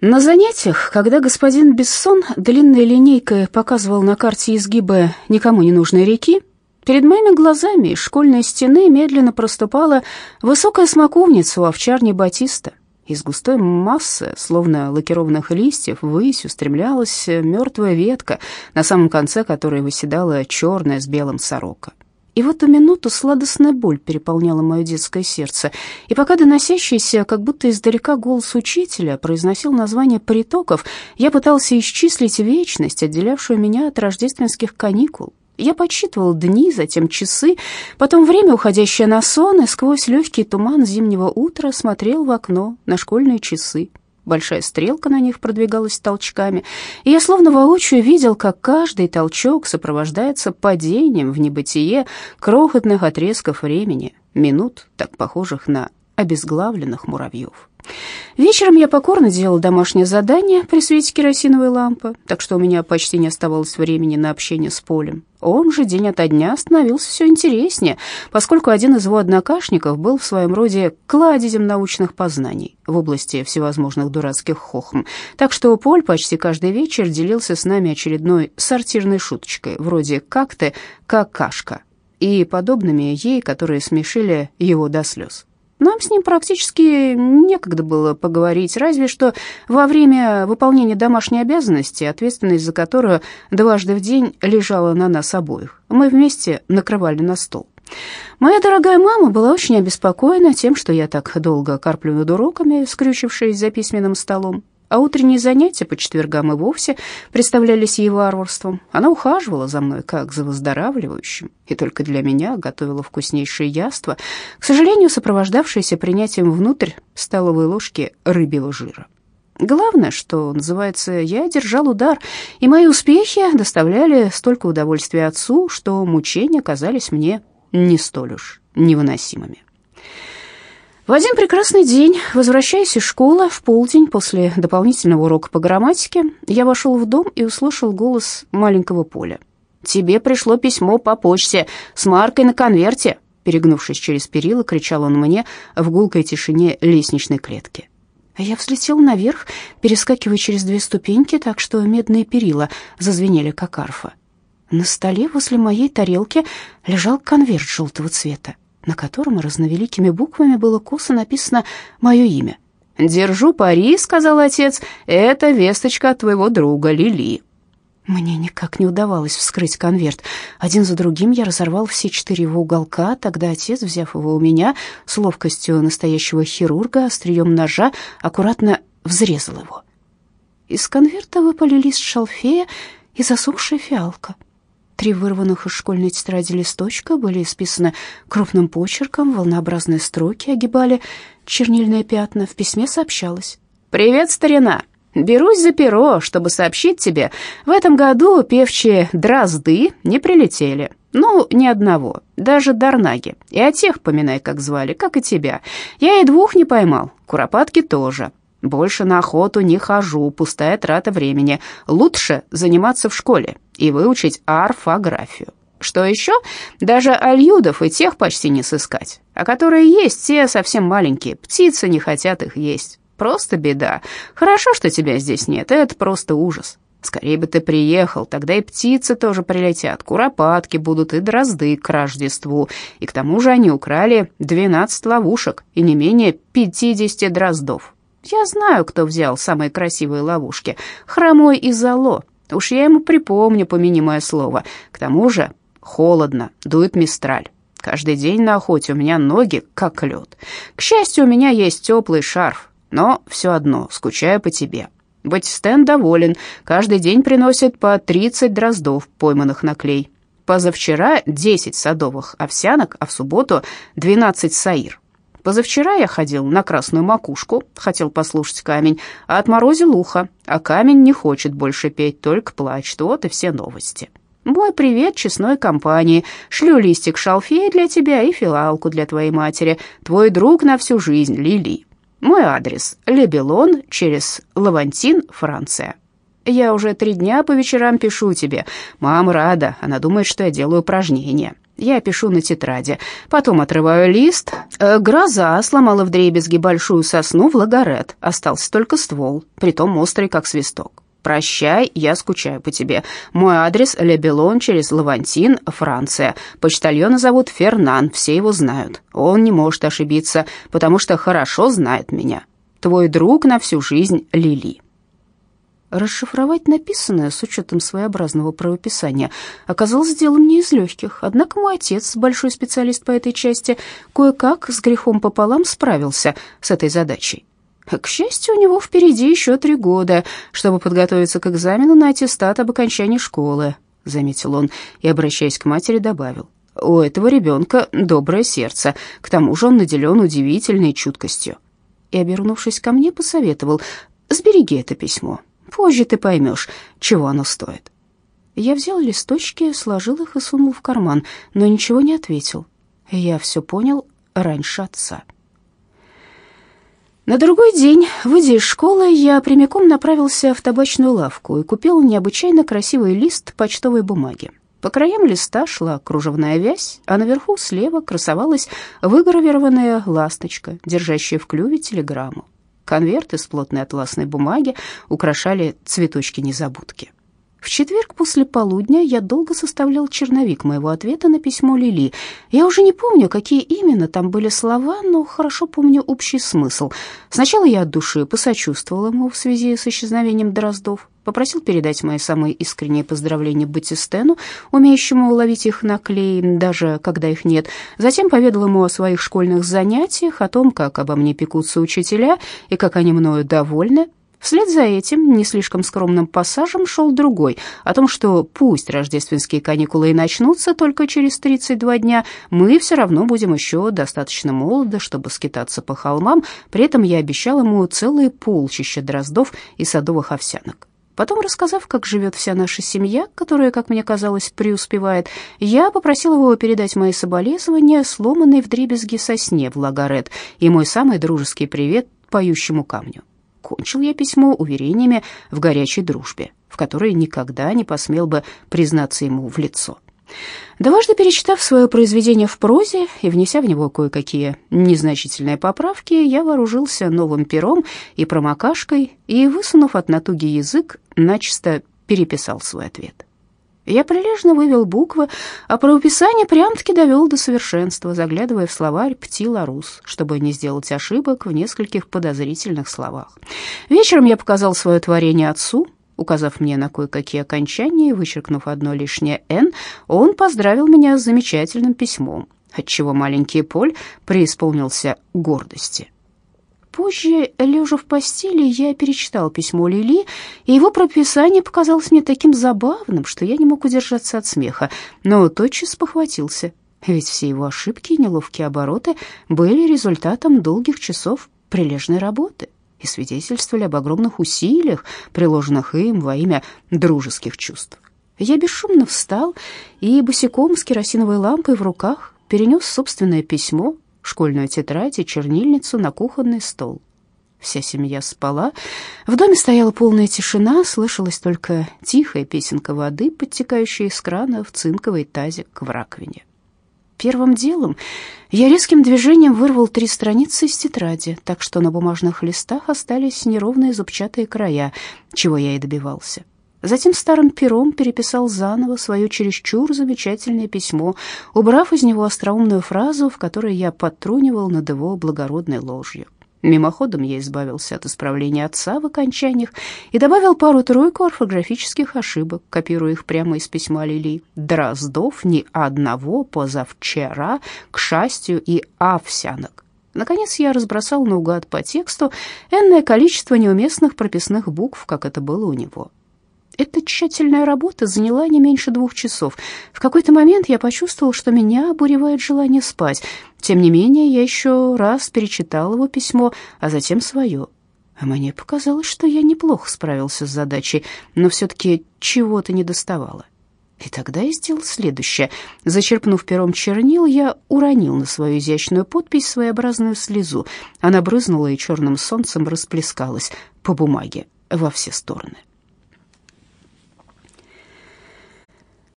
На занятиях, когда господин Бессон длинной линейкой показывал на карте изгибы никому не нужной реки, перед моими глазами из школьной стены медленно проступала высокая смоковница у овчарни Батиста. Из густой массы, словно лакированных листьев, ввысь устремлялась мертвая ветка, на самом конце которой выседала черная с белым сорока. И в эту минуту сладостная боль переполняла мое детское сердце, и пока доносящийся, как будто издалека голос учителя произносил название притоков, я пытался исчислить вечность, отделявшую меня от рождественских каникул. Я подсчитывал дни, затем часы, потом время, уходящее на сон, и сквозь легкий туман зимнего утра смотрел в окно на школьные часы. Большая стрелка на них продвигалась толчками, и я словно воочию видел, как каждый толчок сопровождается падением в небытие крохотных отрезков времени, минут, так похожих на обезглавленных муравьев. Вечером я покорно делал домашнее задание при свете керосиновой лампы, так что у меня почти не оставалось времени на общение с Полем. Он же день ото дня становился все интереснее, поскольку один из его однокашников был в своем роде кладезем научных познаний в области всевозможных дурацких хохм. Так что Поль почти каждый вечер делился с нами очередной сортирной шуточкой, вроде «как ты, какашка» и подобными ей, которые смешили его до слез. Нам с ним практически некогда было поговорить, разве что во время выполнения домашней обязанности, ответственность за которую дважды в день лежала на нас обоих. Мы вместе накрывали на стол. Моя дорогая мама была очень обеспокоена тем, что я так долго карплю над уроками, скрючившись за письменным столом а утренние занятия по четвергам и вовсе представлялись ей варварством. Она ухаживала за мной как за выздоравливающим, и только для меня готовила вкуснейшее яство, к сожалению, сопровождавшееся принятием внутрь столовой ложки рыбьего жира. Главное, что называется, я держал удар, и мои успехи доставляли столько удовольствия отцу, что мучения казались мне не столь уж невыносимыми. В один прекрасный день, возвращаясь из школы в полдень после дополнительного урока по грамматике, я вошел в дом и услышал голос маленького Поля. «Тебе пришло письмо по почте с маркой на конверте», перегнувшись через перила, кричал он мне в гулкой тишине лестничной клетки. Я взлетел наверх, перескакивая через две ступеньки, так что медные перила зазвенели, как арфа. На столе возле моей тарелки лежал конверт желтого цвета на котором разновеликими буквами было косо написано мое имя. «Держу пари», — сказал отец, — «это весточка от твоего друга Лили». Мне никак не удавалось вскрыть конверт. Один за другим я разорвал все четыре его уголка, тогда отец, взяв его у меня, с ловкостью настоящего хирурга, острием ножа, аккуратно взрезал его. Из конверта выпали лист шалфея и засохшая фиалка. Три вырванных из школьной тетради листочка были исписаны крупным почерком, волнообразные строки огибали чернильные пятна. В письме сообщалось. «Привет, старина! Берусь за перо, чтобы сообщить тебе, в этом году певчие дрозды не прилетели. Ну, ни одного, даже Дарнаги. И о тех поминай, как звали, как и тебя. Я и двух не поймал, куропатки тоже. Больше на охоту не хожу, пустая трата времени. Лучше заниматься в школе и выучить орфографию. Что еще? Даже альюдов и тех почти не сыскать. А которые есть, те совсем маленькие. Птицы не хотят их есть. Просто беда. Хорошо, что тебя здесь нет, это просто ужас. Скорее бы ты приехал, тогда и птицы тоже прилетят, куропатки будут и дрозды к Рождеству. И к тому же они украли 12 ловушек и не менее 50 дроздов. Я знаю, кто взял самые красивые ловушки. Хромой и Зало. Уж я ему припомню, помяни мое слово. К тому же холодно, дует мистраль. Каждый день на охоте у меня ноги как лед. К счастью, у меня есть теплый шарф, но все одно скучаю по тебе. Быть Стэн доволен, каждый день приносит по 30 дроздов, пойманных на клей. Позавчера 10 садовых овсянок, а в субботу 12 саир. Позавчера я ходил на красную макушку, хотел послушать камень, а отморозил ухо, а камень не хочет больше петь, только плачет. Вот и все новости. Мой привет честной компании. Шлю листик шалфея для тебя и филалку для твоей матери. Твой друг на всю жизнь, Лили. Мой адрес — Лебелон через Лавантин, Франция. Я уже три дня по вечерам пишу тебе. Мама рада, она думает, что я делаю упражнения. Я пишу на тетради, потом отрываю лист. Э, гроза сломала вдребезги большую сосну в лагарет. Остался только ствол, притом острый, как свисток. «Прощай, я скучаю по тебе. Мой адрес — Лебелон через Лавантин, Франция. Почтальона зовут Фернан, все его знают. Он не может ошибиться, потому что хорошо знает меня. Твой друг на всю жизнь Лили». Расшифровать написанное с учетом своеобразного правописания оказалось делом не из легких, однако мой отец, большой специалист по этой части, кое-как с грехом пополам справился с этой задачей. К счастью, у него впереди еще три года, чтобы подготовиться к экзамену на аттестат об окончании школы, заметил он и, обращаясь к матери, добавил. У этого ребенка доброе сердце, к тому же он наделен удивительной чуткостью. И, обернувшись ко мне, посоветовал, «Сбереги это письмо, Позже ты поймешь, чего оно стоит». Я взял листочки, сложил их и сунул в карман, но ничего не ответил. Я все понял раньше отца. На другой день, выйдя из школы, я прямиком направился в табачную лавку и купил необычайно красивый лист почтовой бумаги. По краям листа шла кружевная вязь, а наверху слева красовалась выгравированная ласточка, держащая в клюве телеграмму. Конверт из плотной атласной бумаги украшали цветочки-незабудки. В четверг после полудня я долго составлял черновик моего ответа на письмо Лили. Я уже не помню, какие именно там были слова, но хорошо помню общий смысл. Сначала я от души посочувствовал ему в связи с исчезновением Дроздов, попросил передать мои самые искренние поздравления Батистену, умеющему уловить их на клей, даже когда их нет. Затем поведал ему о своих школьных занятиях, о том, как обо мне пекутся учителя и как они мною довольны. Вслед за этим не слишком скромным пассажем шел другой, о том, что пусть рождественские каникулы и начнутся только через 32 дня, мы все равно будем еще достаточно молоды, чтобы скитаться по холмам, при этом я обещал ему целые полчища дроздов и садовых овсянок. Потом, рассказав, как живет вся наша семья, которая, как мне казалось, преуспевает, я попросил его передать мои соболезнования сломанной вдребезги сосне в Лагарет и мой самый дружеский привет поющему камню. Кончил я письмо уверениями в горячей дружбе, в которой никогда не посмел бы признаться ему в лицо. Дважды перечитав свое произведение в прозе и внеся в него кое-какие незначительные поправки, я вооружился новым пером и промокашкой и, высунув от натуги язык, начисто переписал свой ответ. Я прилежно вывел буквы, а правописание прям-таки довел до совершенства, заглядывая в словарь «Пти-Ларус», чтобы не сделать ошибок в нескольких подозрительных словах. Вечером я показал свое творение отцу, указав мне на кое-какие окончания и вычеркнув одно лишнее «н», он поздравил меня с замечательным письмом, отчего маленький Поль преисполнился гордости. Позже, лежа в постели, я перечитал письмо Лили, и его прописание показалось мне таким забавным, что я не мог удержаться от смеха, но тотчас похватился, ведь все его ошибки и неловкие обороты были результатом долгих часов прилежной работы и свидетельствовали об огромных усилиях, приложенных им во имя дружеских чувств. Я бесшумно встал и босиком с керосиновой лампой в руках перенес собственное письмо школьную тетрадь и чернильницу на кухонный стол. Вся семья спала. В доме стояла полная тишина, слышалась только тихая песенка воды, подтекающая из крана в цинковый тазик в раковине. Первым делом я резким движением вырвал три страницы из тетради, так что на бумажных листах остались неровные зубчатые края, чего я и добивался. Затем старым пером переписал заново свое чересчур замечательное письмо, убрав из него остроумную фразу, в которой я подтрунивал над его благородной ложью. Мимоходом я избавился от исправления отца в окончаниях и добавил пару-тройку орфографических ошибок, копируя их прямо из письма Лили. Дроздов ни одного позавчера, к счастью, и овсянок. Наконец я разбросал наугад по тексту энное количество неуместных прописных букв, как это было у него. Эта тщательная работа заняла не меньше двух часов. В какой-то момент я почувствовал, что меня обуревает желание спать. Тем не менее, я еще раз перечитал его письмо, а затем свое. А мне показалось, что я неплохо справился с задачей, но все-таки чего-то не доставало. И тогда я сделал следующее. Зачерпнув пером чернил, я уронил на свою изящную подпись своеобразную слезу. Она брызнула и черным солнцем расплескалась по бумаге во все стороны.